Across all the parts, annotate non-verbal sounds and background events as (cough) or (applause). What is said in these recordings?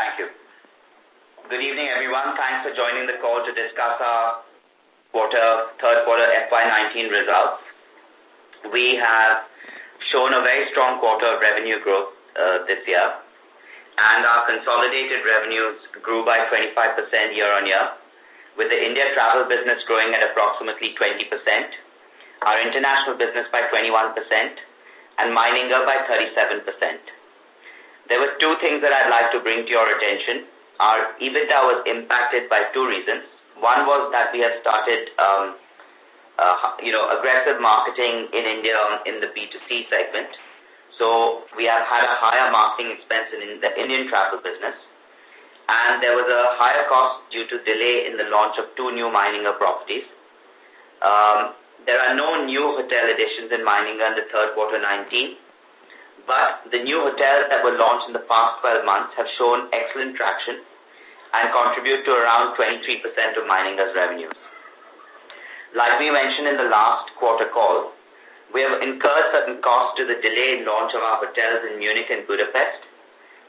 Thank you. Good evening, everyone. Thanks for joining the call to discuss our quarter, third quarter FY19 results. We have shown a very strong quarter of revenue growth uh, this year, and our consolidated revenues grew by 25% year on year, with the India travel business growing at approximately 20%, our international business by 21%, and Meininger by 37%. There were two things that I'd like to bring to your attention. Our EBITDA was impacted by two reasons. One was that we have started, um, uh, you know, aggressive marketing in India in the B2C segment. So we have had a higher marketing expense in the Indian travel business. And there was a higher cost due to delay in the launch of two new Meininger properties. Um, there are no new hotel additions in Meininger in the third quarter 19, but the new hotels that were launched in the past 12 months have shown excellent traction and contribute to around 23% of Meininger's revenues. Like we mentioned in the last quarter call, we have incurred certain costs to the delayed launch of our hotels in Munich and Budapest.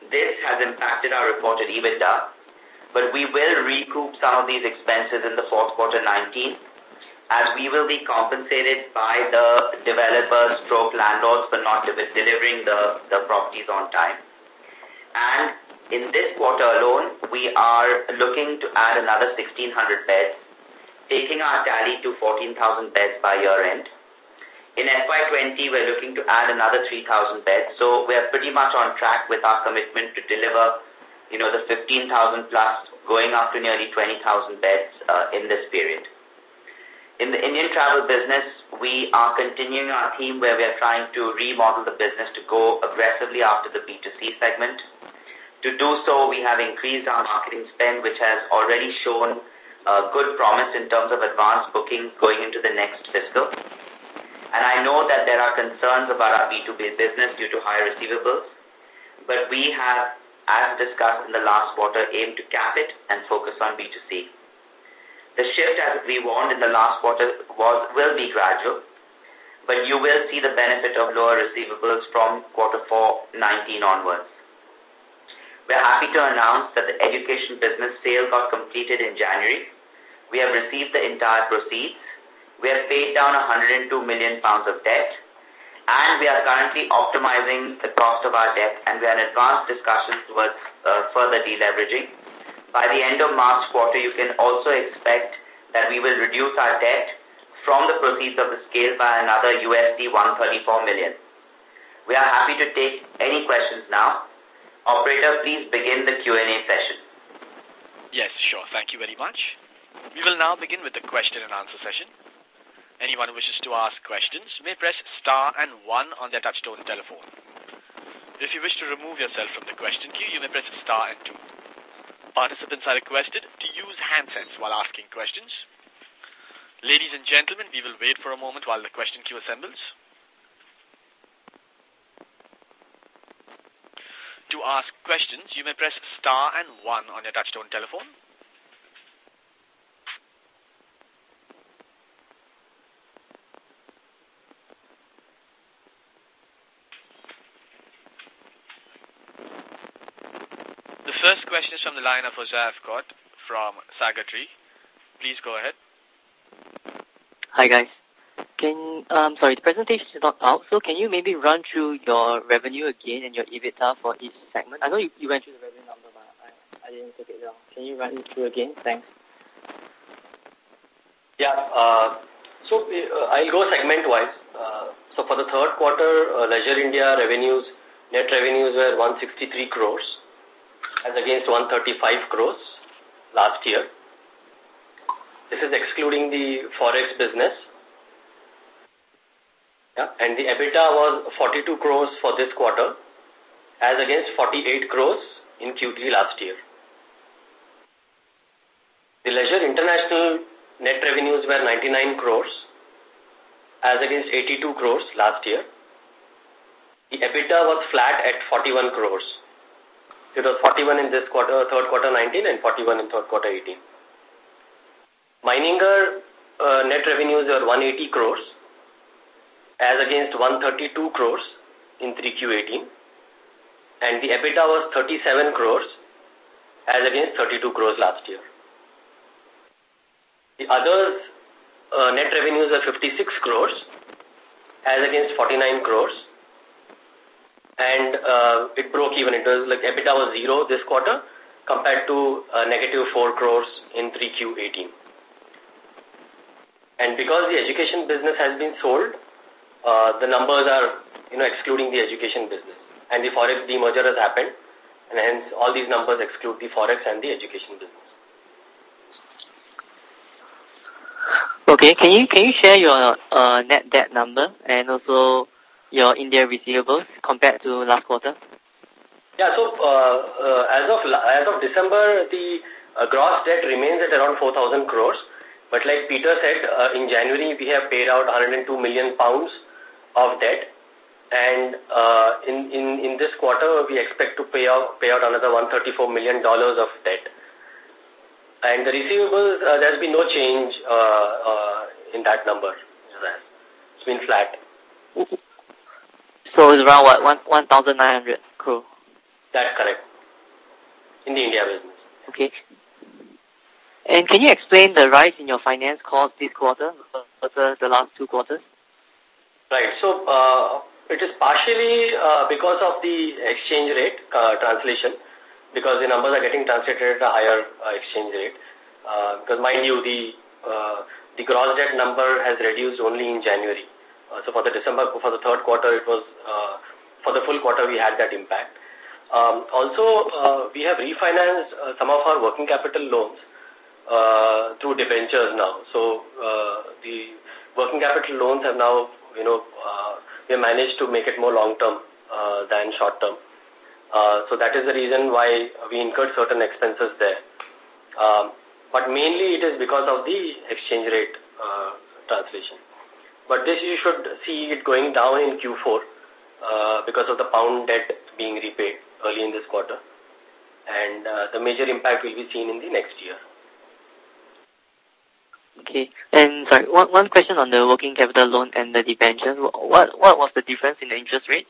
This has impacted our reported EBITDA, but we will recoup some of these expenses in the fourth quarter 19 as we will be compensated by the developers stroke landlords for not delivering the, the properties on time. And in this quarter alone, we are looking to add another 1,600 beds, taking our tally to 14,000 beds by year end. In FY20, we're looking to add another 3,000 beds. So we're pretty much on track with our commitment to deliver, you know, the 15,000 plus going up to nearly 20,000 beds uh, in this period. In the Indian travel business, we are continuing our theme where we are trying to remodel the business to go aggressively after the B2C segment. To do so, we have increased our marketing spend, which has already shown uh, good promise in terms of advanced booking going into the next fiscal. And I know that there are concerns about our B2B business due to high receivables, but we have, as discussed in the last quarter, aimed to cap it and focus on B2C. The shift, as we warned in the last quarter, was will be gradual, but you will see the benefit of lower receivables from quarter 4 19 onwards. We are happy to announce that the education business sale got completed in January. We have received the entire proceeds. We have paid down 102 million pounds of debt. And we are currently optimizing the cost of our debt and we are in advanced discussions towards uh, further deleveraging. By the end of March quarter, you can also expect that we will reduce our debt from the proceeds of the scale by another USD 134 million. We are happy to take any questions now. Operator, please begin the Q&A session. Yes, sure. Thank you very much. We will now begin with the question and answer session. Anyone who wishes to ask questions may press star and one on their touchtone telephone. If you wish to remove yourself from the question queue, you may press star and two. Participants are requested to use handsets while asking questions. Ladies and gentlemen, we will wait for a moment while the question queue assembles. To ask questions, you may press star and one on your touchtone telephone. The first question is from the line of Joseph Scott from Saga Tree. Please go ahead. Hi, guys. Can um sorry, the presentation is not out, so can you maybe run through your revenue again and your EBITDA for each segment? I know you, you went through the revenue number, but I, I didn't take it down. Can you run it through again? Thanks. Yeah, uh, so uh, I'll go segment-wise. Uh, so for the third quarter, uh, Leisure India revenues, net revenues were 163 crores as against 135 crores last year. This is excluding the Forex business. Yeah, and the EBITDA was 42 crores for this quarter as against 48 crores in Q3 last year. The Leisure International net revenues were 99 crores as against 82 crores last year. The EBITDA was flat at 41 crores. It was 41 in this quarter, third quarter 19 and 41 in third quarter 18. Meininger uh, net revenues were 180 crores as against 132 crores in 3Q18. And the EBITDA was 37 crores as against 32 crores last year. The others uh, net revenues are 56 crores as against 49 crores. And uh, it broke even. It was like EBITDA was zero this quarter compared to uh, negative 4 crores in 3Q18. And because the education business has been sold, uh, the numbers are, you know, excluding the education business. And the Forex demerger has happened, and hence all these numbers exclude the Forex and the education business. Okay, can you can you share your uh, net debt number and also your India receivables compared to last quarter? Yeah, so uh, uh, as of as of December, the uh, gross debt remains at around 4,000 crores. But like Peter said, uh, in January we have paid out 102 million pounds of debt. And uh, in, in, in this quarter, we expect to pay out, pay out another $134 million of debt. And the receivables, uh, there's been no change uh, uh, in that number. It's been flat. So it's around what, 1,900 crore? That's correct. In the India business. Okay. And can you explain the rise in your finance cost this quarter versus the last two quarters? Right. So, uh, it is partially uh, because of the exchange rate uh, translation, because the numbers are getting translated at a higher uh, exchange rate. Uh, because mind you, the uh, the gross debt number has reduced only in January. Uh, so for the December, for the third quarter, it was uh, for the full quarter we had that impact. Um, also, uh, we have refinanced uh, some of our working capital loans uh, through debentures now. So uh, the working capital loans have now, you know, uh, we have managed to make it more long-term uh, than short-term. Uh, so that is the reason why we incurred certain expenses there. Um, but mainly it is because of the exchange rate uh, translation. But this you should see it going down in Q4 uh, because of the pound debt being repaid early in this quarter. And uh, the major impact will be seen in the next year. Okay. And sorry, one, one question on the working capital loan and the debentures. What, what was the difference in the interest rate?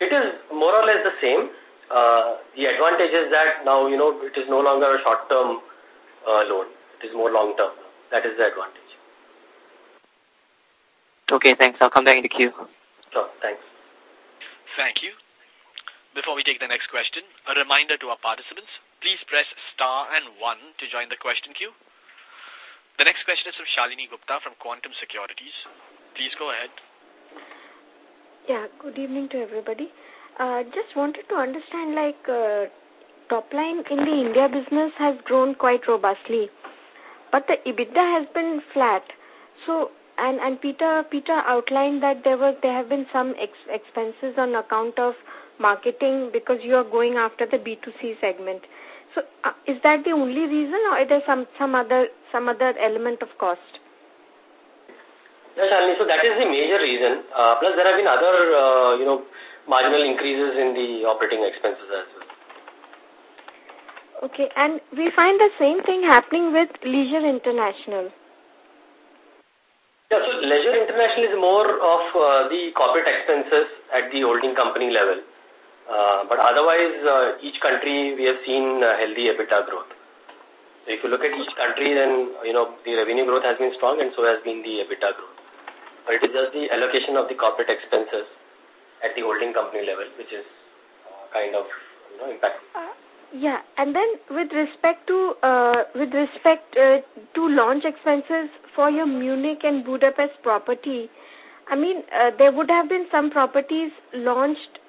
It is more or less the same. Uh, the advantage is that now, you know, it is no longer a short-term uh, loan. It is more long-term. That is the advantage. Okay, thanks. I'll come back in the queue. Sure, thanks. Thank you. Before we take the next question, a reminder to our participants, please press star and one to join the question queue. The next question is from Shalini Gupta from Quantum Securities. Please go ahead. Yeah, good evening to everybody. Uh, just wanted to understand, like, uh, top line in the India business has grown quite robustly, but the EBITDA has been flat. So, and, and Peter, Peter outlined that there was, there have been some ex expenses on account of marketing because you are going after the B2C segment. So uh, is that the only reason or is there some, some other some other element of cost? Yes, Shalini, so that is the major reason. Uh, plus there have been other, uh, you know, marginal increases in the operating expenses as well. Okay, and we find the same thing happening with Leisure International. Yeah, so Leisure International is more of uh, the corporate expenses at the holding company level. Uh, but otherwise, uh, each country we have seen healthy EBITDA growth. So if you look at each country, then you know the revenue growth has been strong, and so has been the EBITDA growth. But it is just the allocation of the corporate expenses at the holding company level, which is kind of you know impacting. Yeah, and then with respect to uh, with respect uh, to launch expenses for your Munich and Budapest property, I mean uh, there would have been some properties launched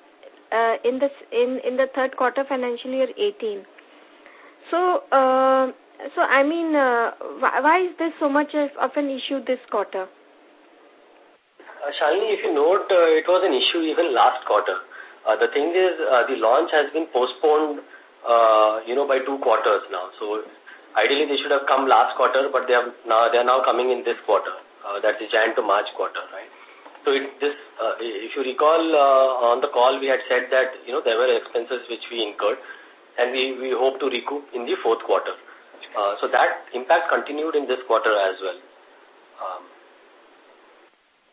uh, in this in in the third quarter financial year 18. So uh, so I mean, uh, why, why is this so much of, of an issue this quarter? Uh, Shalini, if you note, uh, it was an issue even last quarter. Uh, the thing is, uh, the launch has been postponed, uh, you know, by two quarters now. So ideally, they should have come last quarter, but they have now they are now coming in this quarter. Uh, that is Jan to March quarter, right? So it, this, uh, if you recall, uh, on the call we had said that, you know, there were expenses which we incurred and we, we hope to recoup in the fourth quarter. Uh, so that impact continued in this quarter as well. Um,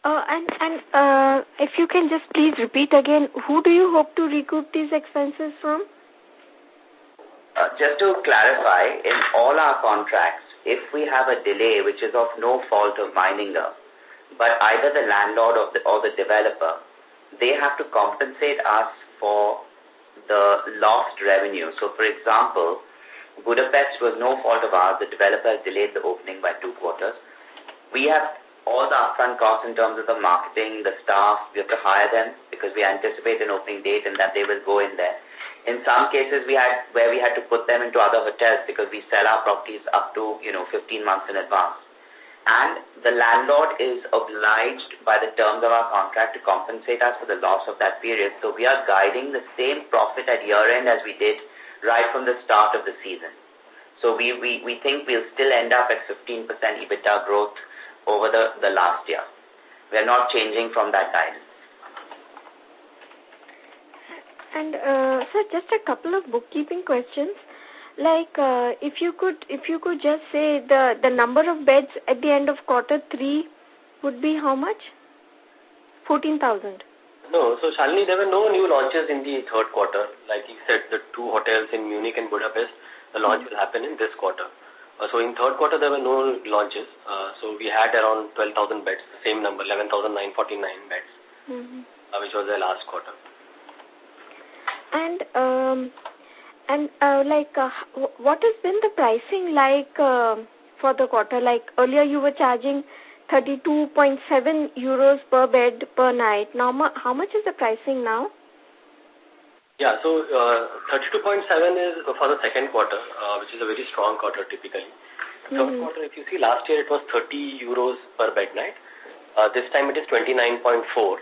uh, and and uh, if you can just please repeat again, who do you hope to recoup these expenses from? Uh, just to clarify, in all our contracts, if we have a delay which is of no fault of Meininger, but either the landlord or the, or the developer, they have to compensate us for the lost revenue. So, for example, Budapest was no fault of ours. The developer delayed the opening by two quarters. We have all the upfront costs in terms of the marketing, the staff. We have to hire them because we anticipate an opening date and that they will go in there. In some cases, we had where we had to put them into other hotels because we sell our properties up to you know 15 months in advance. And the landlord is obliged by the terms of our contract to compensate us for the loss of that period. So we are guiding the same profit at year end as we did right from the start of the season. So we, we, we think we'll still end up at 15% EBITDA growth over the, the last year. We're not changing from that guidance. And, uh, sir, just a couple of bookkeeping questions. Like, uh, if you could, if you could just say the, the number of beds at the end of quarter three would be how much? 14,000. No, so Shalini, there were no new launches in the third quarter. Like you said, the two hotels in Munich and Budapest, the launch will happen in this quarter. Uh, so in third quarter, there were no launches. Uh, so we had around 12,000 beds, the same number, 11,949 beds, mm -hmm. uh, which was the last quarter. And, um, and uh, like, uh, what has been the pricing like uh, for the quarter? Like earlier you were charging 32.7 euros per bed per night. Now, how much is the pricing now? Yeah, so uh, 32.7 is for the second quarter, uh, which is a very strong quarter typically. Third mm -hmm. quarter, if you see, last year it was 30 euros per bed night. Uh, this time it is 29.4,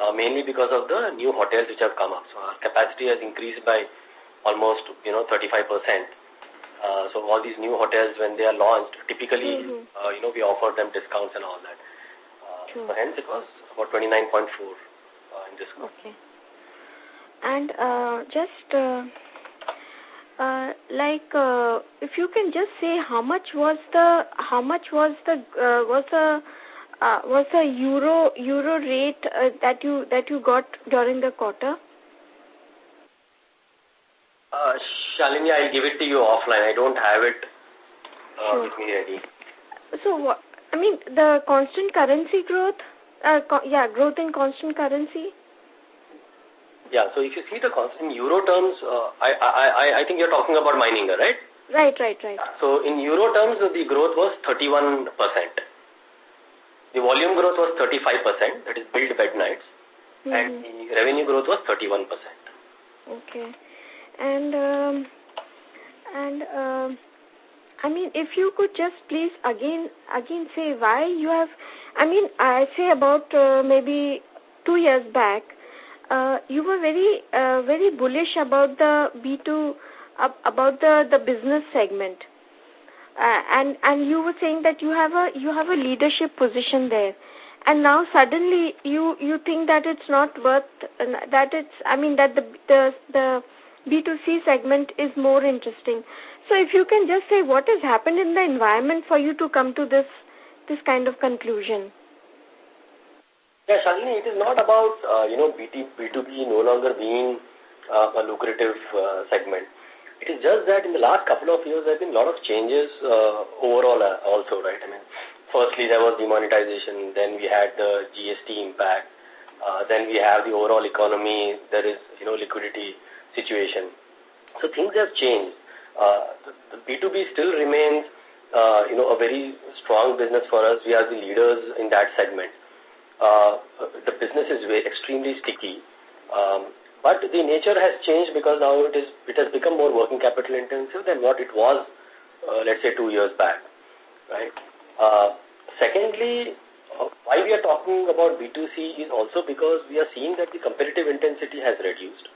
uh, mainly because of the new hotels which have come up. So our capacity has increased by almost, you know, 35 percent. Uh, so all these new hotels, when they are launched, typically, mm -hmm. uh, you know, we offer them discounts and all that. Uh. So hence it was about 29.4 uh, in this Okay. And uh, just uh, uh, like uh, if you can just say how much was the how much was the uh, was the uh, was the euro euro rate uh, that you that you got during the quarter? Uh, Shalini, I'll give it to you offline. I don't have it uh, sure. with me ready. So, what, I mean, the constant currency growth, uh, yeah, growth in constant currency? Yeah, so if you see the constant in euro terms, uh, I, I, I think you're talking about Meininger, right? Right, right, right. So in euro terms, the growth was 31%. The volume growth was 35%, that is billed bed nights, mm -hmm. and the revenue growth was 31%. Okay. And, um, and, um, I mean, if you could just please again, again say why you have, I mean, I say about uh, maybe two years back, uh, you were very, uh, very bullish about the B2, uh, about the, the business segment. Uh, and, and you were saying that you have a, you have a leadership position there. And now suddenly you, you think that it's not worth, that it's, I mean, that the, the, the, B2C segment is more interesting. So if you can just say what has happened in the environment for you to come to this this kind of conclusion. Yeah, Shalini, it is not about, uh, you know, BT, B2B no longer being uh, a lucrative uh, segment. It is just that in the last couple of years there have been a lot of changes uh, overall uh, also, right? I mean, firstly there was demonetization, then we had the GST impact, uh, then we have the overall economy, there is, you know, liquidity situation. So things have changed. Uh, the, the B2B still remains, uh, you know, a very strong business for us. We are the leaders in that segment. Uh, the business is very, extremely sticky. Um, but the nature has changed because now it is it has become more working capital intensive than what it was, uh, let's say, two years back. Right. Uh, secondly, uh, why we are talking about B2C is also because we are seeing that the competitive intensity has reduced.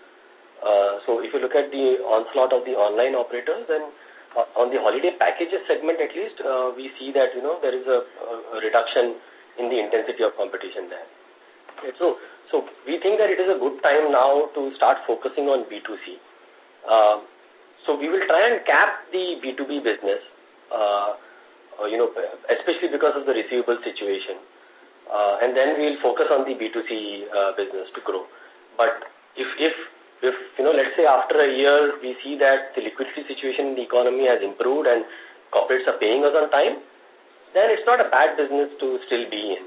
Uh, so if you look at the onslaught of the online operators, uh, on the holiday packages segment at least, we see that, you know, there is a, a reduction in the intensity of competition there. So, so we think that it is a good time now to start focusing on B2C. Uh, so we will try and cap the B2B business, uh, uh, you know, especially because of the receivable situation. Uh, and then we'll focus on the B2C uh, business to grow. But if, if if, you know, let's say after a year we see that the liquidity situation in the economy has improved and corporates are paying us on time, then it's not a bad business to still be in.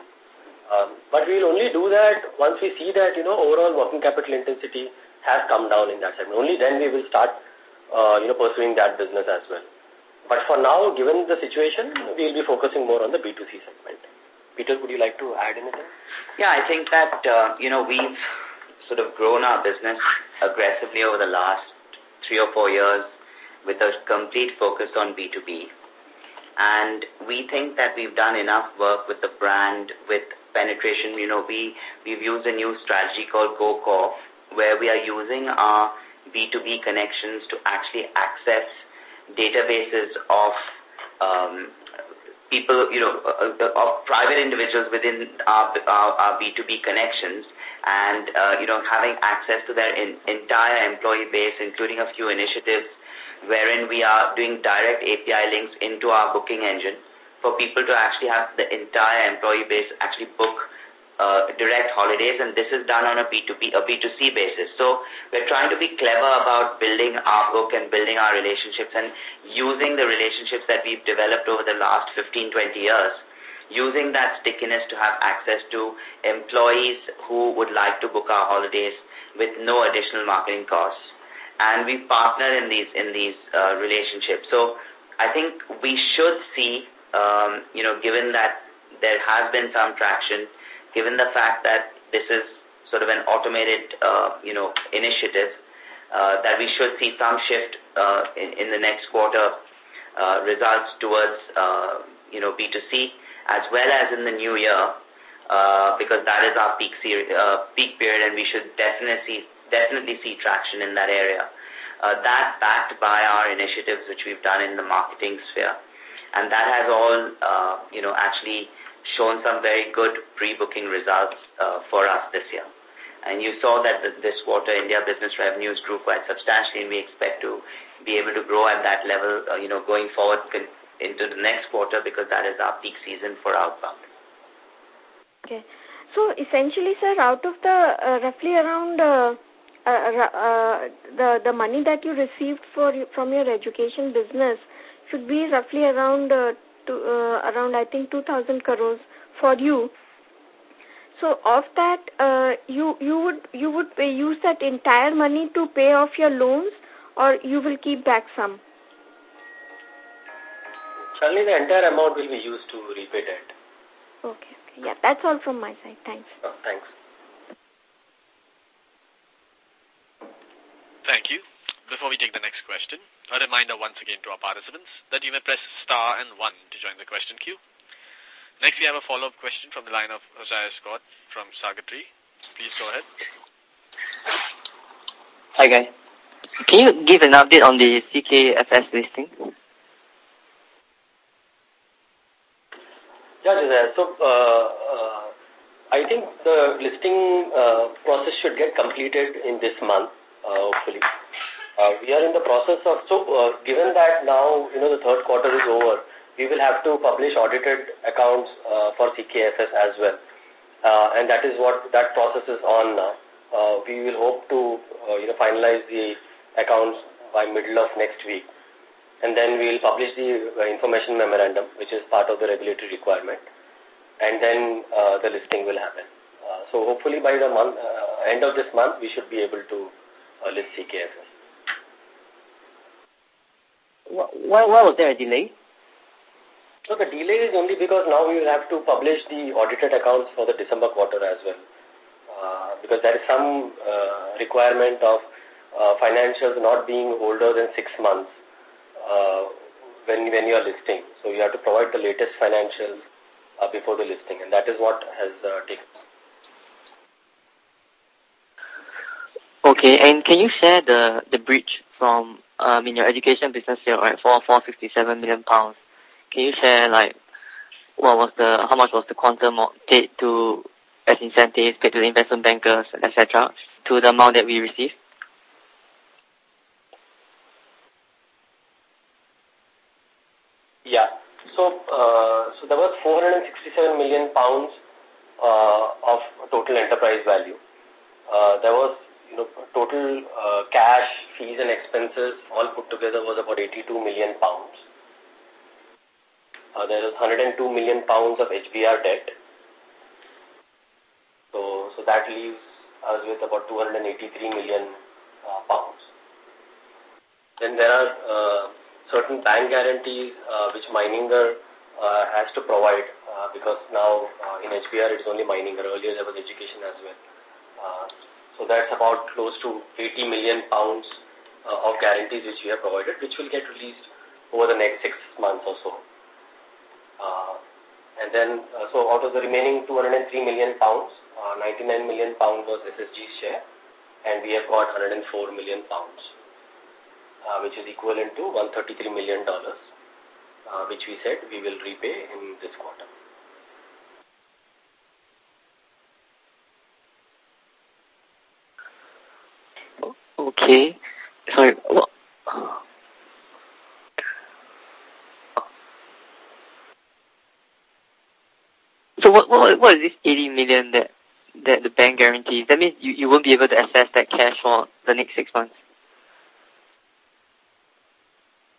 Um, but we'll only do that once we see that, you know, overall working capital intensity has come down in that segment. Only then we will start, uh, you know, pursuing that business as well. But for now, given the situation, we'll be focusing more on the B2C segment. Peter, would you like to add anything? Yeah, I think that, uh, you know, we've sort of grown our business aggressively over the last three or four years with a complete focus on B2B. And we think that we've done enough work with the brand, with penetration. You know, we, we've used a new strategy called GoCore, where we are using our B2B connections to actually access databases of um, people, you know, uh, uh, of private individuals within our, our, our B2B connections and, uh, you know, having access to their in, entire employee base, including a few initiatives wherein we are doing direct API links into our booking engine for people to actually have the entire employee base actually book uh, direct holidays and this is done on a B2B, a B2C basis. So we're trying to be clever about building our book and building our relationships and using the relationships that we've developed over the last 15, 20 years, using that stickiness to have access to employees who would like to book our holidays with no additional marketing costs. And we partner in these, in these uh, relationships. So I think we should see, um, you know, given that there has been some traction, given the fact that this is sort of an automated, uh, you know, initiative, uh, that we should see some shift uh, in, in the next quarter uh, results towards, uh, you know, B2C as well as in the new year uh, because that is our peak, uh, peak period and we should definitely, definitely see traction in that area. Uh, that backed by our initiatives which we've done in the marketing sphere. And that has all, uh, you know, actually shown some very good pre-booking results uh, for us this year. And you saw that this quarter India business revenues grew quite substantially and we expect to be able to grow at that level, uh, you know, going forward into the next quarter because that is our peak season for outbound. Okay. So essentially, sir, out of the uh, roughly around uh, uh, uh, the the money that you received for from your education business should be roughly around uh, to uh, around I think 2000 crores for you. So of that, uh, you you would you would use that entire money to pay off your loans, or you will keep back some. Certainly, the entire amount will be used to repay debt. Okay. okay. Yeah, that's all from my side. Thanks. Oh, thanks. Thank you. Before we take the next question, a reminder once again to our participants that you may press star and one to join the question queue. Next, we have a follow-up question from the line of Joseph Scott from Saga Tree. Please go ahead. Hi, guys. Can you give an update on the CKFS listing? Yeah, Joseph. So, uh, uh, I think the listing uh, process should get completed in this month, uh, hopefully. Uh, we are in the process of, so uh, given that now, you know, the third quarter is over, we will have to publish audited accounts uh, for CKFS as well. Uh, and that is what, that process is on now. Uh, we will hope to, uh, you know, finalize the accounts by middle of next week. And then we will publish the uh, information memorandum, which is part of the regulatory requirement. And then uh, the listing will happen. Uh, so hopefully by the month, uh, end of this month, we should be able to uh, list CKFS. Why, why was there a delay? So the delay is only because now we will have to publish the audited accounts for the December quarter as well. Uh, because there is some uh, requirement of uh, financials not being older than six months uh, when, when you are listing. So you have to provide the latest financials uh, before the listing and that is what has uh, taken. Okay, and can you share the, the bridge from um, in your education business here, right, for 467 million pounds. Can you share, like, what was the, how much was the quantum paid to, as incentives, paid to the investment bankers, etc., to the amount that we received? Yeah. So, uh, so there was 467 million pounds uh, of total enterprise value. Uh, there was you know, total uh, cash, fees and expenses all put together was about 82 million pounds. Uh, there is 102 million pounds of HBR debt. So, so that leaves us with about 283 million uh, pounds. Then there are uh, certain bank guarantees uh, which Meininger uh, has to provide uh, because now uh, in HBR it's only Meininger. Earlier there was education as well. So that's about close to 80 million pounds uh, of guarantees which we have provided, which will get released over the next six months or so. Uh, and then, uh, so out of the remaining 203 million pounds, uh, 99 million pounds was SSG's share, and we have got 104 million pounds, uh, which is equivalent to 133 million dollars, uh, which we said we will repay in this quarter. Okay. Sorry. So what, what, what is this 80 million that, that the bank guarantees? That means you, you won't be able to access that cash for the next six months.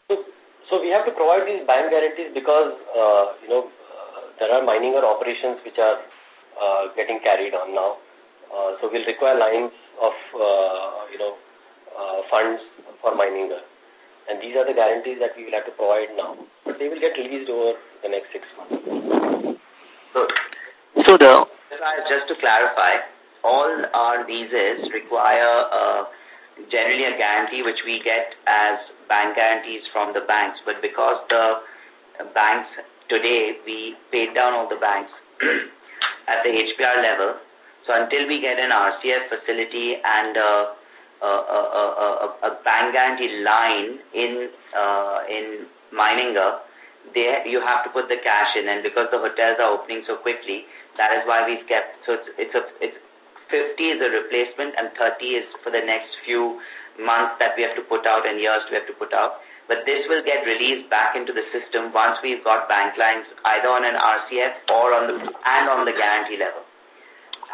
So, so we have to provide these bank guarantees because, uh, you know, uh, there are Meininger operations which are uh, getting carried on now. Uh, so we'll require lines of, uh, you know, uh, funds for Meininger. And these are the guarantees that we will have to provide now. But they will get released over the next six months. So, So the, just to clarify, all our visas require uh, generally a guarantee which we get as bank guarantees from the banks. But because the banks today, we paid down all the banks (clears throat) at the HBR level. So until we get an RCF facility and uh, a, a, a, a bank guarantee line in uh, in Meininger, there you have to put the cash in, and because the hotels are opening so quickly, that is why we've kept. So it's it's a it's 50 is a replacement, and 30 is for the next few months that we have to put out and years we have to put out. But this will get released back into the system once we've got bank lines either on an RCF or on the and on the guarantee level.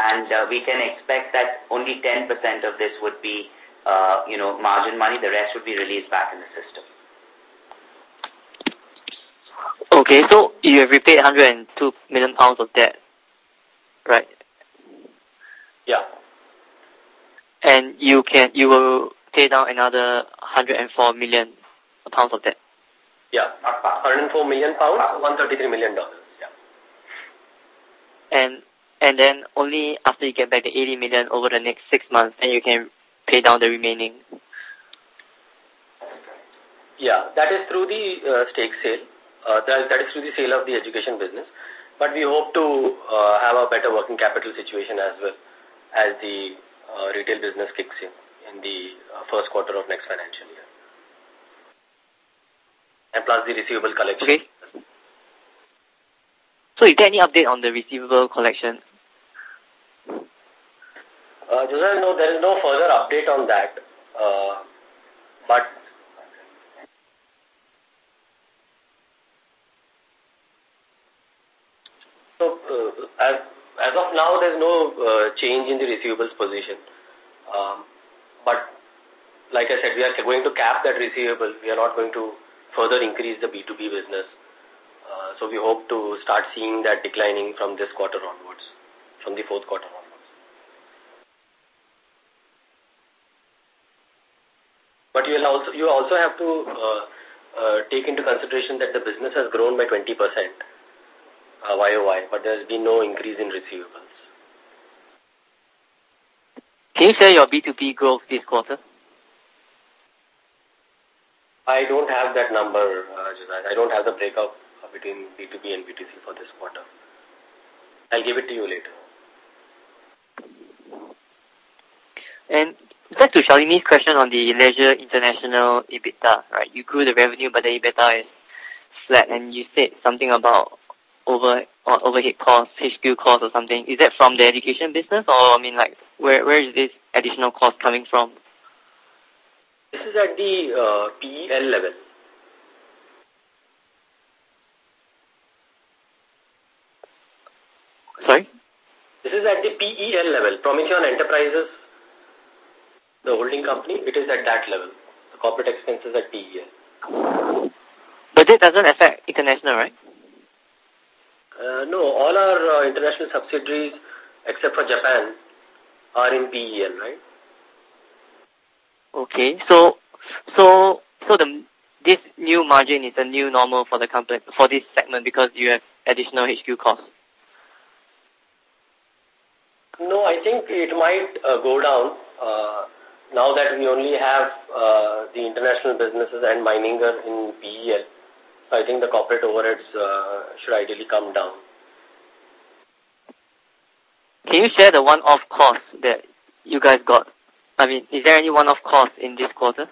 And uh, we can expect that only 10% of this would be, uh, you know, margin money. The rest would be released back in the system. okay, so you have repaid 102 million pounds of debt, right? Yeah. And you can, you will pay down another 104 million pounds of debt. Yeah. 104 million pounds, 133 million dollars. Yeah. And, and then only after you get back the 80 million over the next six months, then you can pay down the remaining. Yeah, that is through the uh, stake sale. Uh, that, that is through the sale of the education business. But we hope to uh, have a better working capital situation as well as the uh, retail business kicks in in the uh, first quarter of next financial year. And plus the receivable collection. Okay. So is there any update on the receivable collection? Uh, Joseph, no, there is no further update on that. Uh, but so uh, as as of now, there is no uh, change in the receivables position. Um, but like I said, we are going to cap that receivable. We are not going to further increase the B2B business. Uh, so we hope to start seeing that declining from this quarter onwards, from the fourth quarter onwards. But you will also you also have to uh, uh, take into consideration that the business has grown by 20% uh, YOY, but there has been no increase in receivables. Can you share your B2B growth this quarter? I don't have that number, uh, I don't have the breakup between B2B and B2C for this quarter. I'll give it to you later. And back to Shalini's question on the Leisure International EBITDA, right? You grew the revenue, but the EBITDA is flat, and you said something about over or overhead costs, HQ costs or something. Is that from the education business, or I mean, like, where where is this additional cost coming from? This is at the uh, PEL level. Sorry? This is at the PEL level, Prometheon Enterprises the holding company, it is at that level. The corporate expenses at PEL. But it doesn't affect international, right? Uh, no, all our uh, international subsidiaries, except for Japan, are in PEL, right? Okay, so so so the this new margin is a new normal for the company for this segment because you have additional HQ costs. No, I think it might uh, go down uh, now that we only have uh, the international businesses and Meininger in PEL. So I think the corporate overheads uh, should ideally come down. Can you share the one-off cost that you guys got? I mean, is there any one-off cost in this quarter?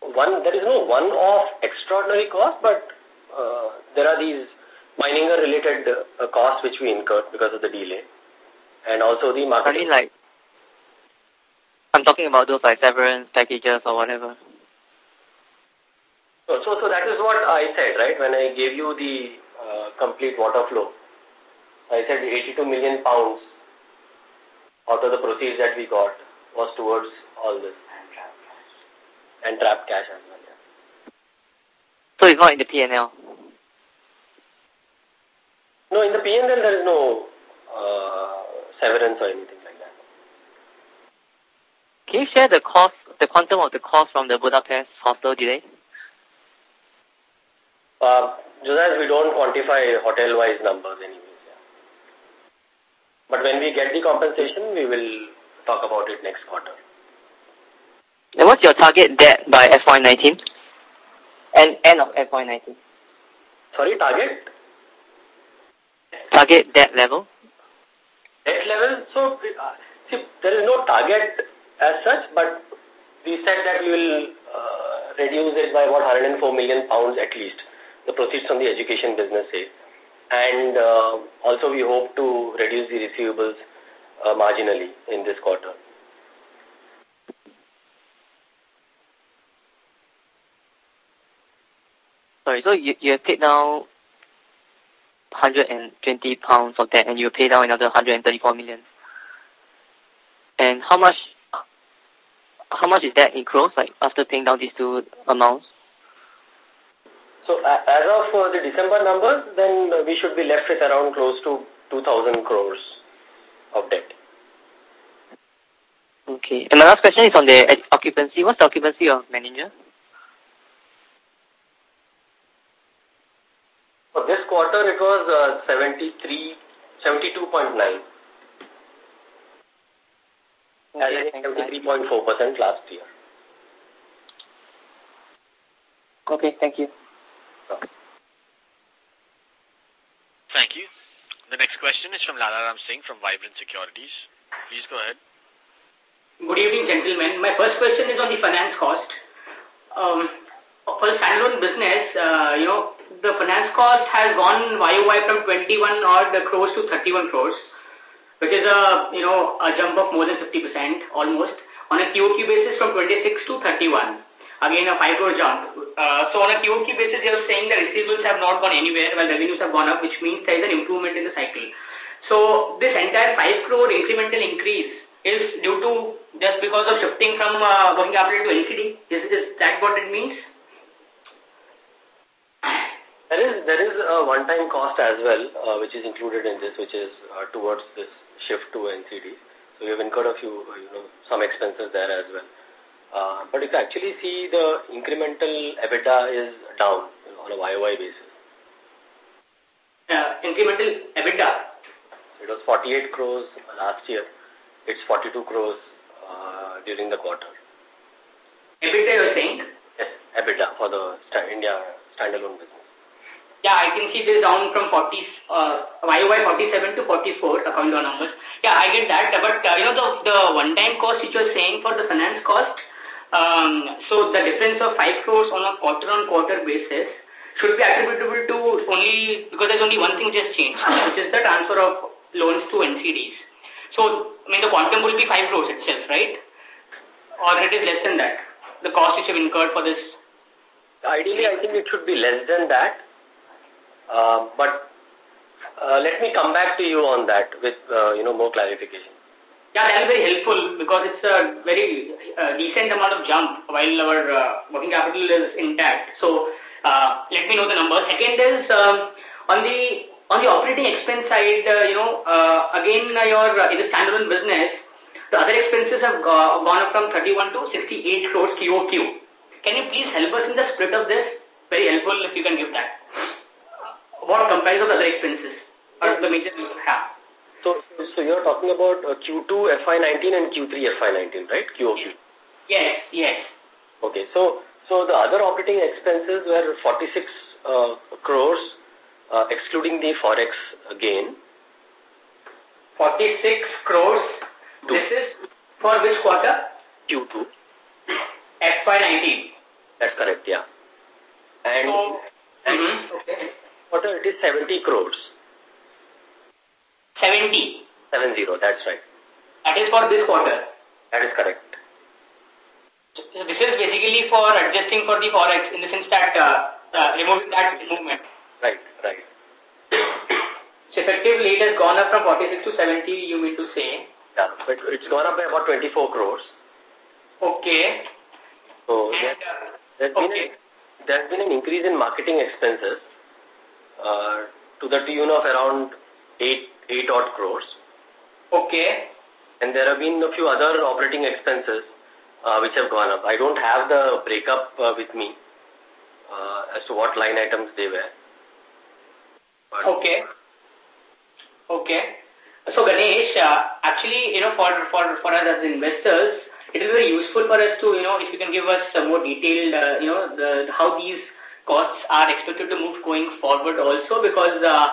One, there is no one-off extraordinary cost, but uh, there are these Meininger-related uh, costs which we incurred because of the delay. And also the marketing. I mean, like, I'm talking about those like severance packages or whatever. So, so, so that is what I said, right, when I gave you the uh, complete water flow. I said 82 million pounds out of the proceeds that we got was towards all this. And trap cash as well, yeah. So it's not in the P&L? No, in the P&L there is no uh, severance or anything. Can you share the cost, the quantum of the cost from the Budapest hostel delay? Uh, just as we don't quantify hotel-wise numbers anyways, yeah. But when we get the compensation, we will talk about it next quarter. And what's your target debt by FY19? And end of FY19? Sorry, target? Target debt level? Debt level, so uh, see, there is no target as such, but we said that we will uh, reduce it by about 104 million pounds at least, the proceeds from the education business sale. And uh, also we hope to reduce the receivables uh, marginally in this quarter. Sorry, so you, you have paid now 120 pounds of debt and you pay down another 134 million. And how much how much is that in crores, like after paying down these two amounts? So uh, as of uh, the December numbers, then uh, we should be left with around close to 2,000 crores of debt. Okay. And my last question is on the occupancy. What's the occupancy of Meininger? For this quarter, it was uh, 73, 72.9. Okay, 73.4% last year. Okay, thank you. Thank you. The next question is from Lalaram Singh from Vibrant Securities. Please go ahead. Good evening, gentlemen. My first question is on the finance cost. Um, for the standalone business, uh, you know, the finance cost has gone YOY from 21 odd crores to 31 crores, which is a, you know, a jump of more than 50% almost. On a QOQ basis from 26 to 31. Again, a 5 crore jump. Uh, so on a QOQ basis, you're saying the receivables have not gone anywhere while revenues have gone up, which means there is an improvement in the cycle. So this entire 5 crore incremental increase is due to just because of shifting from uh, working capital to NCD? Is, is that what it means? There is there is a one-time cost as well, uh, which is included in this, which is towards this shift to NCD. So we have incurred a few, you know, some expenses there as well. Uh, but if you actually see the incremental EBITDA is down you know, on a YOY basis. Uh, incremental EBITDA? It was 48 crores last year. It's 42 crores uh, during the quarter. EBITDA you're saying? Yes, EBITDA for the India standalone business. Yeah, I can see this down from 40, uh, YOY 47 to 44, according to our numbers. Yeah, I get that. But, uh, you know, the, the one-time cost which you are saying for the finance cost, um, so the difference of 5 crores on a quarter-on-quarter -quarter basis should be attributable to only, because there's only one thing just changed, which is the transfer of loans to NCDs. So, I mean, the quantum will be 5 crores itself, right? Or it is less than that, the cost which you have incurred for this? Ideally, I think it should be less than that. Uh, but uh, let me come back to you on that with, uh, you know, more clarification. Yeah, that is very helpful because it's a very uh, decent amount of jump while our uh, working capital is intact. So uh, let me know the number. Second is um, on the on the operating expense side, uh, you know, uh, again uh, your uh, in the standalone business, the other expenses have go gone up from 31 to 68 crores QOQ. Can you please help us in the split of this? Very helpful if you can give that. What comprises other expenses or the major have? So, so you're talking about uh, Q2 FY19 and Q3 FY19, right? QOQ. Yes, yes. Okay, so so the other operating expenses were 46 uh, crores, uh, excluding the forex gain. 46 crores. Two. This is for which quarter? Q2. FY19. That's correct, yeah. And, so, and mm -hmm. okay. Quarter it is 70 crores. 70. 70, that's right. That is for this quarter. That is correct. So this is basically for adjusting for the forex in the sense that uh, uh, removing that movement. Right, right. so effectively it has gone up from 46 to 70, you mean to say? Yeah, but it's gone up by about 24 crores. Okay. So and, there, uh, there's, okay. been a, there's been an increase in marketing expenses uh, to the tune of around 8 8 odd crores. Okay. And there have been a few other operating expenses uh, which have gone up. I don't have the breakup uh, with me uh, as to what line items they were. But okay. Okay. So Ganesh, uh, actually, you know, for, for, for us as investors, it is very useful for us to, you know, if you can give us some more detailed, uh, you know, the, how these costs are expected to move going forward also because uh,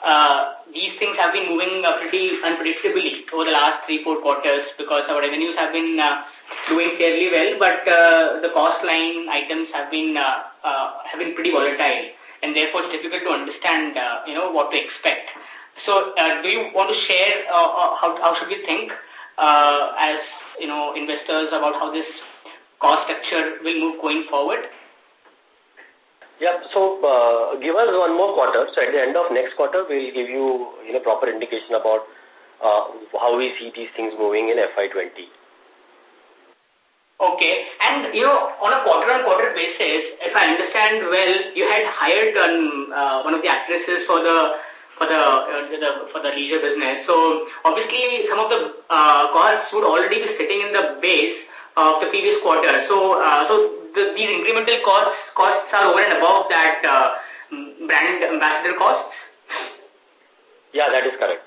uh, these things have been moving uh, pretty unpredictably over the last three, four quarters because our revenues have been uh, doing fairly well, but uh, the cost line items have been uh, uh, have been pretty volatile, and therefore it's difficult to understand, uh, you know, what to expect. So, uh, do you want to share uh, uh, how how should we think uh, as you know investors about how this cost structure will move going forward? Yeah, so uh, give us one more quarter. So at the end of next quarter, we'll give you, you know, proper indication about uh, how we see these things moving in FY20. Okay. And, you know, on a quarter-on-quarter basis, if I understand well, you had hired um, uh, one of the actresses for the for the, uh, the for the leisure business. So obviously, some of the uh, costs would already be sitting in the base of the previous quarter. So, uh, so the, these incremental costs costs are over and above that uh, brand ambassador costs. Yeah, that is correct.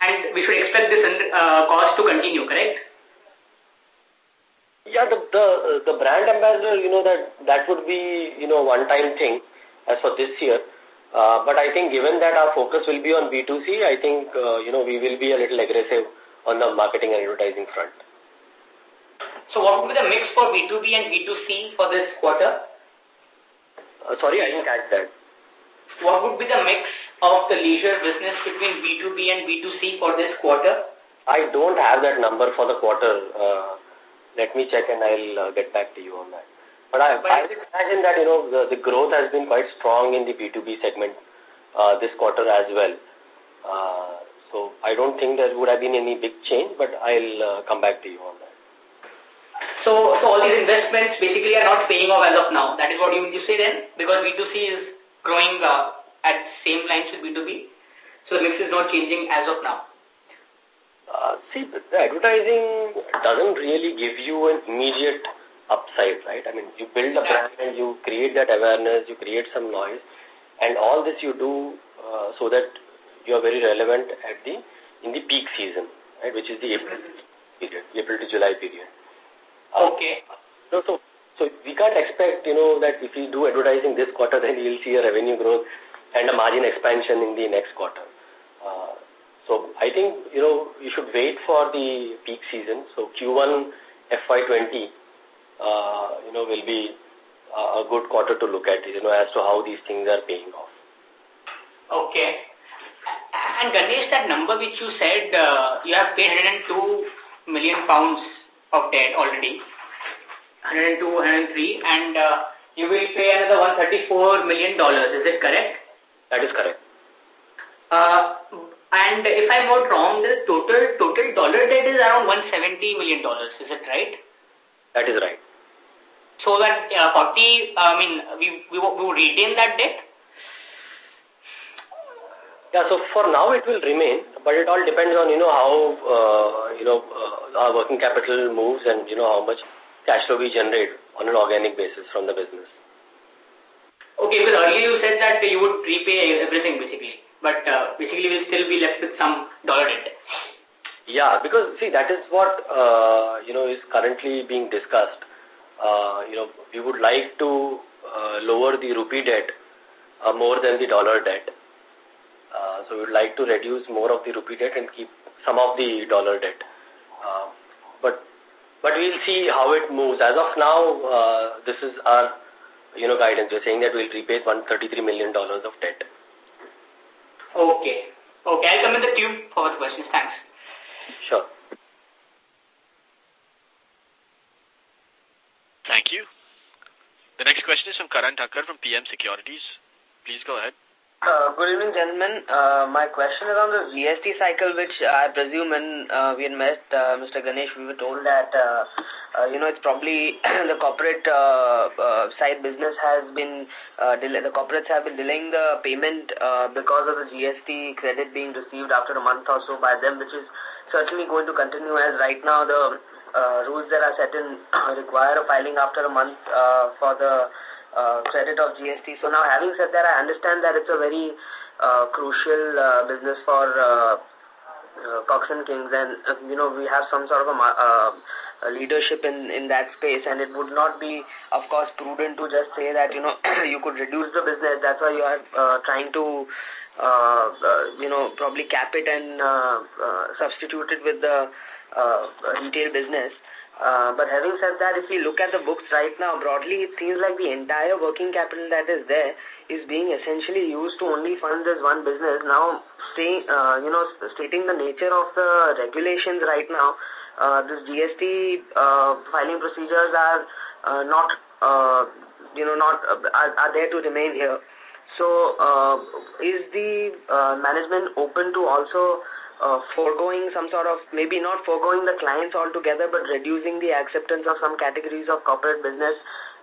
And we should expect this uh, cost to continue, correct? Yeah, the the the brand ambassador, you know that that would be you know one time thing as for this year. Uh, but I think given that our focus will be on B2C, I think, uh, you know, we will be a little aggressive on the marketing and advertising front. So what would be the mix for B2B and B2C for this quarter? Uh, sorry, I didn't catch that. What would be the mix of the leisure business between B2B and B2C for this quarter? I don't have that number for the quarter. Uh, let me check and I'll uh, get back to you on that. But I, I would imagine that, you know, the, the growth has been quite strong in the B2B segment uh, this quarter as well. Uh, so I don't think there would have been any big change, but I'll uh, come back to you on that. So, so all these investments basically are not paying off as of now. That is what you, you say then? Because B2C is growing uh, at same lines with B2B. So the mix is not changing as of now. Uh, see, the advertising doesn't really give you an immediate upside, right? I mean, you build a brand and you create that awareness, you create some noise, and all this you do uh, so that you are very relevant at the in the peak season, right? Which is the April period, April to July period. Okay. So, so, so we can't expect, you know, that if we do advertising this quarter, (laughs) then you'll see a revenue growth and a margin expansion in the next quarter. Uh, so I think, you know, you should wait for the peak season. So Q1 FY20 uh, you know, will be a good quarter to look at, you know, as to how these things are paying off. Okay. And Ganesh, that number which you said, uh, you have paid 102 million pounds of debt already, 102, 103, and uh, you will pay another 134 million dollars. Is it correct? That is correct. Uh, And if I'm not wrong, the total total dollar debt is around 170 million dollars. Is it right? That is right. So that uh, 40, I mean, we, we, we would retain that debt? Yeah, so for now it will remain, but it all depends on, you know, how, uh, you know, uh, our working capital moves and, you know, how much cash flow we generate on an organic basis from the business. Okay, because earlier you said that you would repay everything basically, but uh, basically we'll still be left with some dollar debt. Yeah, because see, that is what, uh, you know, is currently being discussed. Uh, you know, we would like to uh, lower the rupee debt uh, more than the dollar debt. Uh, so we would like to reduce more of the rupee debt and keep some of the dollar debt. Uh, but but we'll see how it moves. As of now, uh, this is our you know, guidance. We're saying that we'll repay $133 million of debt. Okay. Okay, I'll come in the queue for the questions. Thanks. Sure. Thank you. The next question is from Karan Thakkar from PM Securities. Please go ahead. Uh, good evening, gentlemen. Uh, my question is on the GST cycle, which I presume when uh, we had met uh, Mr. Ganesh, we were told that, uh, uh, you know, it's probably (clears throat) the corporate uh, uh, side business has been, uh, the corporates have been delaying the payment uh, because of the GST credit being received after a month or so by them, which is certainly going to continue as right now the uh, rules that are set in (clears throat) require a filing after a month uh, for the uh, credit of GST. So now having said that, I understand that it's a very uh, crucial uh, business for uh, uh, Cox and Kings and, uh, you know, we have some sort of a, uh, a leadership in, in that space and it would not be, of course, prudent to just say that, you know, (clears throat) you could reduce the business. That's why you are uh, trying to, uh, uh, you know, probably cap it and uh, uh, substitute it with the uh, retail business. Uh, but having said that, if we look at the books right now, broadly, it seems like the entire working capital that is there is being essentially used to only fund this one business. Now, stay, uh, you know, stating the nature of the regulations right now, uh, this GST uh, filing procedures are uh, not, uh, you know, not uh, are, are there to remain here. So, uh, is the uh, management open to also uh, foregoing some sort of, maybe not foregoing the clients altogether, but reducing the acceptance of some categories of corporate business,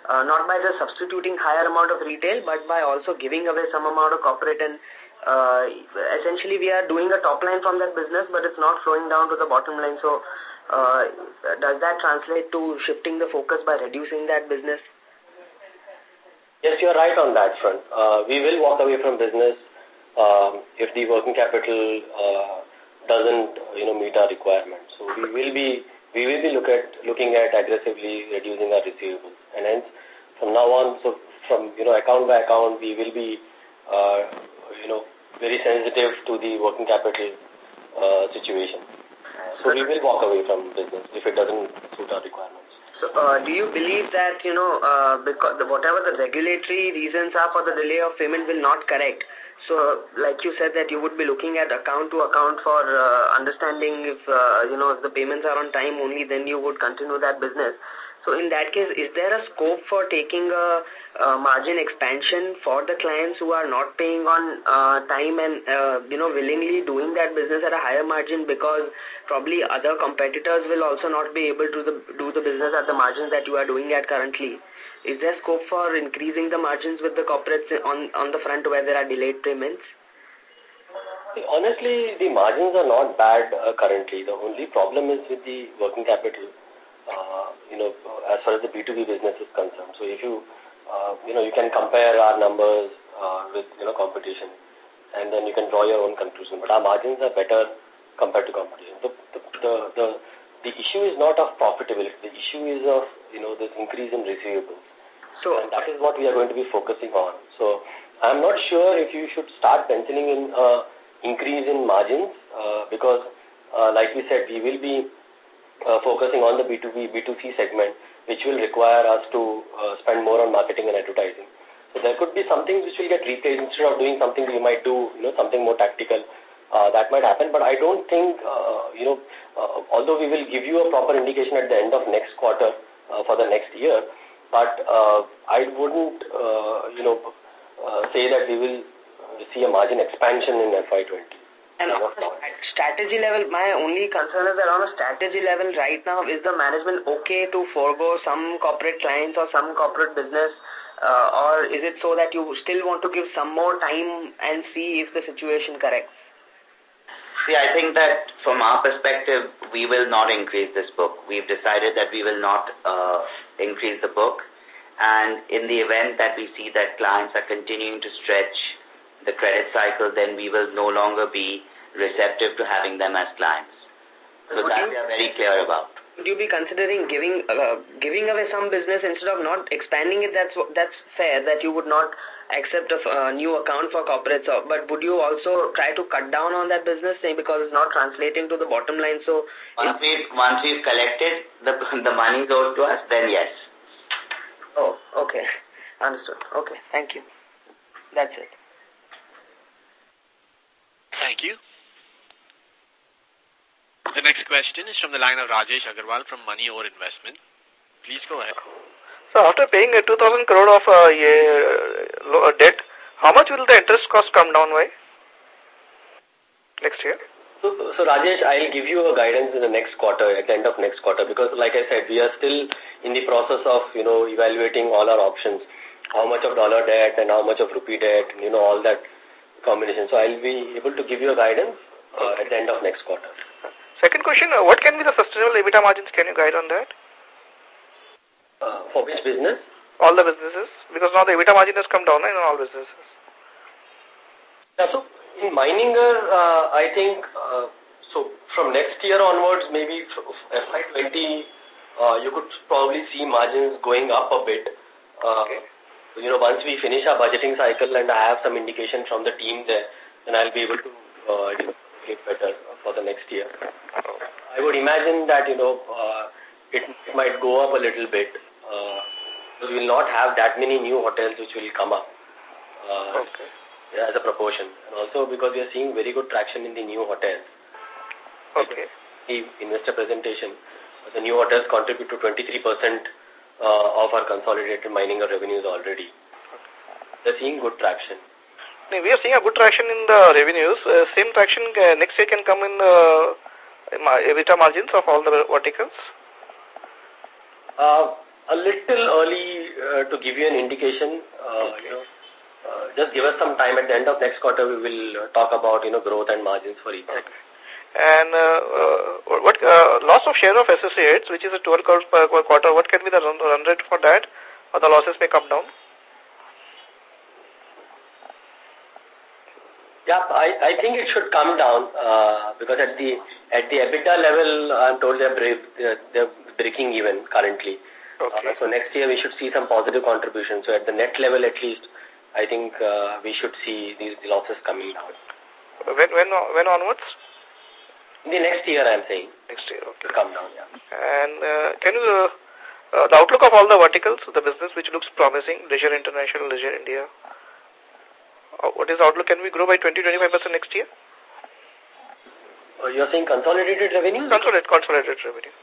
uh, not by just substituting higher amount of retail, but by also giving away some amount of corporate and uh, essentially we are doing a top line from that business, but it's not flowing down to the bottom line. So uh, does that translate to shifting the focus by reducing that business? Yes, you're right on that front. Uh, we will walk away from business um, if the working capital uh, doesn't, you know, meet our requirements. So we will be, we will be look at, looking at aggressively reducing our receivables. And hence, from now on, so from, you know, account by account, we will be, uh, you know, very sensitive to the working capital uh, situation. So we will walk away from business if it doesn't suit our requirements. So, uh, do you believe that, you know, uh, because the, whatever the regulatory reasons are for the delay of payment will not correct, so, like you said that you would be looking at account to account for uh, understanding if, uh, you know, if the payments are on time only, then you would continue that business. So, in that case, is there a scope for taking a, a margin expansion for the clients who are not paying on uh, time and, uh, you know, willingly doing that business at a higher margin because probably other competitors will also not be able to the, do the business at the margins that you are doing at currently? Is there scope for increasing the margins with the corporates on, on the front where there are delayed payments? Honestly, the margins are not bad uh, currently. The only problem is with the working capital, uh, you know, as far as the B2B business is concerned. So if you, uh, you know, you can compare our numbers uh, with, you know, competition and then you can draw your own conclusion. But our margins are better compared to competition. The, the, the, the, the issue is not of profitability. The issue is of, you know, this increase in receivables. So and that is what we are going to be focusing on. So I'm not sure if you should start penciling in uh, increase in margins uh, because, uh, like we said, we will be uh, focusing on the B2B, B2C segment, which will require us to uh, spend more on marketing and advertising. So there could be something which will get replaced instead of doing something we might do, you know, something more tactical. Uh, that might happen, but I don't think, uh, you know, uh, although we will give you a proper indication at the end of next quarter uh, for the next year, but uh, I wouldn't, uh, you know, uh, say that we will see a margin expansion in FY20. And on a strategy level, my only concern is that on a strategy level right now, is the management okay to forego some corporate clients or some corporate business uh, or is it so that you still want to give some more time and see if the situation corrects? See, I think that from our perspective, we will not increase this book. We've decided that we will not uh, increase the book. And in the event that we see that clients are continuing to stretch the credit cycle, then we will no longer be receptive to having them as clients. So that we are very clear about would you be considering giving uh, giving away some business instead of not expanding it? That's that's fair. That you would not accept a uh, new account for corporates. But would you also try to cut down on that business thing because it's not translating to the bottom line? So once we've once we've collected the (laughs) the money owed to us, then yes. Oh, okay, (laughs) understood. Okay, thank you. That's it. Thank you. The next question is from the line of Rajesh Agarwal from Money or Investment. Please go ahead. So after paying a 2,000 crore of uh, uh, debt, how much will the interest cost come down by next year? So, so Rajesh, I'll give you a guidance in the next quarter, at the end of next quarter, because like I said, we are still in the process of, you know, evaluating all our options, how much of dollar debt and how much of rupee debt, you know, all that combination. So I'll be able to give you a guidance uh, at the end of next quarter. Second question, uh, what can be the sustainable EBITDA margins? Can you guide on that? Uh, for which business? All the businesses. Because now the EBITDA margin has come down in all businesses. Yeah, so in Meininger, uh, I think, uh, so from next year onwards, maybe FY20, uh, you could probably see margins going up a bit. Uh, okay. You know, once we finish our budgeting cycle and I have some indication from the team there, then I'll be able to uh, it better for the next year. I would imagine that, you know, uh, it, might go up a little bit. Uh, we will not have that many new hotels which will come up uh, okay. as a proportion. And also because we are seeing very good traction in the new hotels. Okay. The investor presentation, the new hotels contribute to 23% uh, of our consolidated mining revenues already. They're seeing good traction. We are seeing a good traction in the revenues. Uh, same traction uh, next year can come in the EBITDA margins of all the verticals? Uh, a little early uh, to give you an indication. Uh, you know, uh, just give us some time. At the end of next quarter, we will talk about you know growth and margins for each. Okay. And uh, uh, what uh, loss of share of associates, which is a 12 crores per quarter, what can be the run, run rate for that? Or the losses may come down? Yeah, I, I think it should come down uh, because at the at the EBITDA level, I'm told they're, they're, they're breaking even currently. Okay. Uh, so next year we should see some positive contribution. So at the net level at least, I think uh, we should see these losses coming down. When when when onwards? In the next year, I'm saying. Next year, okay. come down, yeah. And uh, can you, uh, uh, the outlook of all the verticals, the business which looks promising, Leisure International, Leisure India, uh, what is the outlook? Can we grow by 20-25% next year? Uh, you're saying consolidated revenue? Consolidated, consolidated revenue.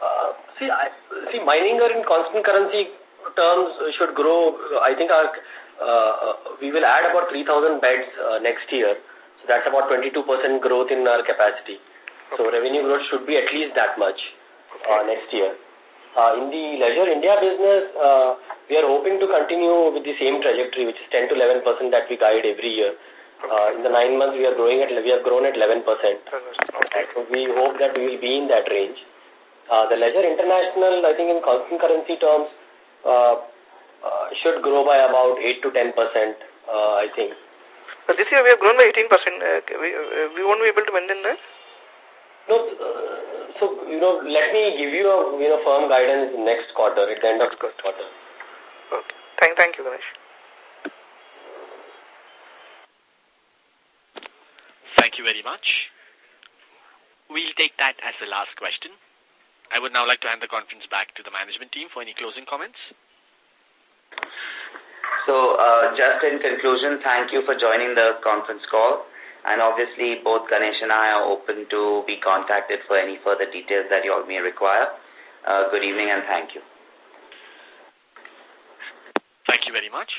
Uh, see, I, see, Meininger in constant currency terms should grow. I think our, uh, uh we will add about 3,000 beds uh, next year. So that's about 22% growth in our capacity. Okay. So revenue growth should be at least that much uh, next year. Uh, in the Leisure India business, uh, we are hoping to continue with the same trajectory, which is 10 to 11 percent that we guide every year. Uh, in the nine months, we are growing at we have grown at 11 percent. So we hope that we will be in that range. Uh, the Leisure International, I think in constant currency terms, should grow by about 8 to 10 percent, uh, I think. But this year we have grown by 18 percent. Uh, we, uh, we won't be able to maintain that? No, uh, so, you know, let me give you a, you know, firm guidance next quarter, at the end of the quarter. Okay. Thank, thank you, Ganesh. Thank you very much. We'll take that as the last question. I would now like to hand the conference back to the management team for any closing comments. So, uh, just in conclusion, thank you for joining the conference call. And obviously, both Ganesh and I are open to be contacted for any further details that you all may require. Uh, good evening and thank you. Thank you very much.